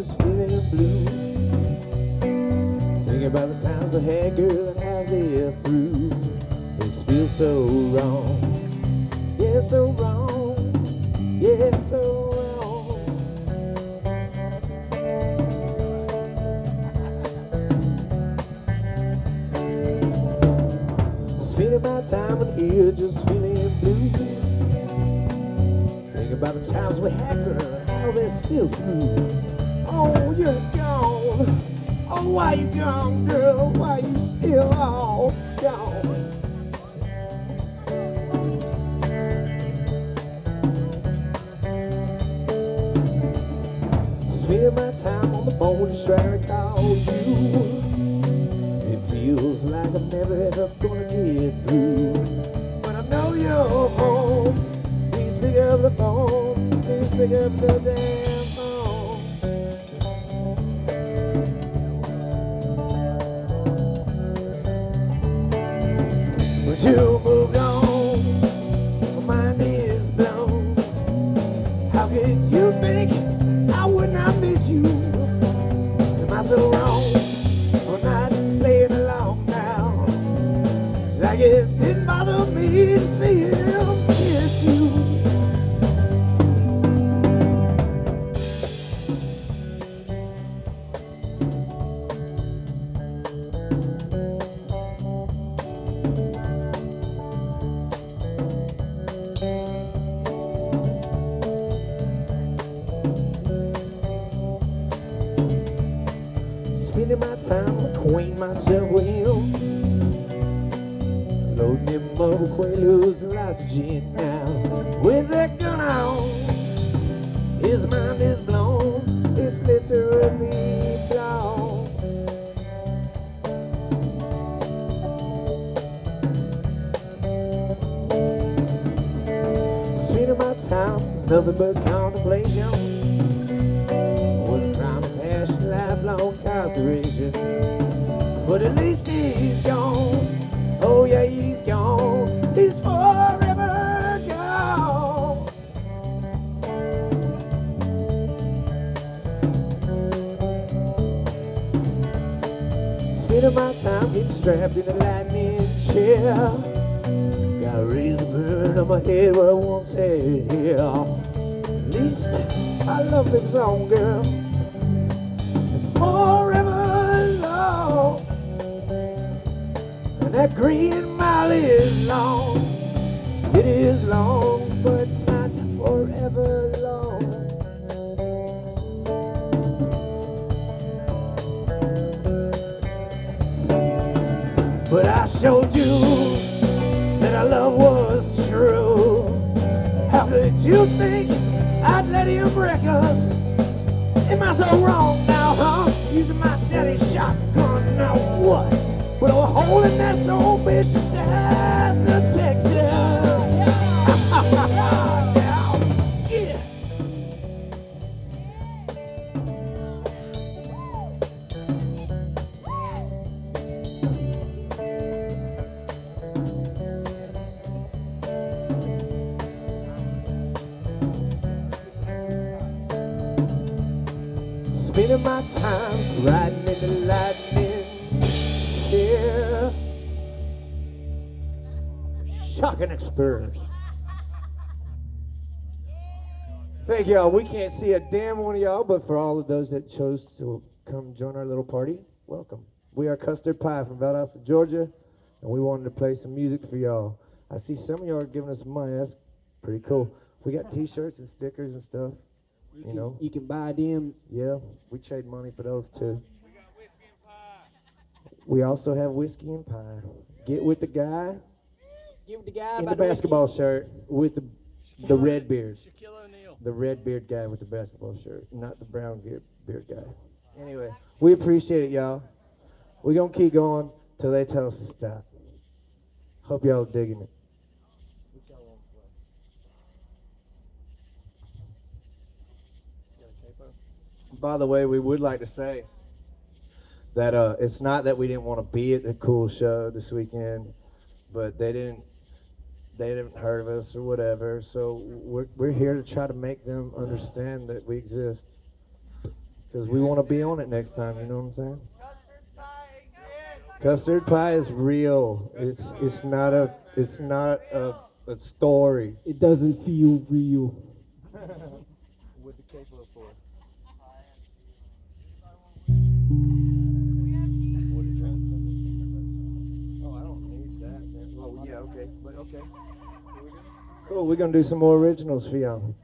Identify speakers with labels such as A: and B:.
A: just feeling blue. Thinking about the times I had, girl, and how they're through. This feels so wrong. Yeah, so wrong. Yeah, so wrong. Spending my time in here just feeling blue. Think about the times we had, girl, how they're still smooth. Oh, you're gone. Oh, why you gone, girl? Why you still all gone? Spend my time on the phone trying to call you. It feels like I'm never ever gonna get through. But I know you're home. Please pick up the phone. Please pick up the damn Time acquainting myself with him. Loading him up Quaaludes and lots of gin now. With that gun on, his mind is blown. It's literally blown. Spending my time nothing but contemplation. But at least he's gone. Oh yeah, he's gone. He's forever gone. Spending my time getting strapped in a lightning chair. Got a razor burn on my head where I once had hair. At least I love this song, girl. Forever that green mile is long. It is long, but not forever long. But I showed you that our love was true. How could you think I'd let him wreck us? Am I so wrong now, huh? Using my daddy's shotgun, now what? But I'm holding that so vicious as a Texas. Spending my time riding in the lightning Shocking experience. Thank y'all. We can't see a damn one of y'all, but for all of those that chose to come join our little party, welcome. We are Custard Pie from Valdosta, Georgia, and we wanted to play some music for y'all. I see some of y'all are giving us money. That's pretty cool. We got T-shirts and stickers and stuff. You
B: can,
A: know.
B: you can buy them.
A: Yeah, we trade money for those too. We also have whiskey and pie. Get with the guy
B: Give the guy
A: in the
B: about
A: basketball shirt with the the red beard.
C: Shaquille O'Neal.
A: The red beard guy with the basketball shirt, not the brown beard, beard guy. Anyway, we appreciate it, y'all. We're gonna keep going till they tell us to stop. Hope y'all digging it. By the way, we would like to say that uh, it's not that we didn't want to be at the cool show this weekend, but they didn't they didn't heard of us or whatever. So we're we're here to try to make them understand that we exist because we want to be on it next time. You know what I'm saying? Custard pie is real. It's it's not a it's not a, a story.
B: It doesn't feel real.
A: With the capo for. We're gonna do some more originals for y'all.